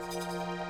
Música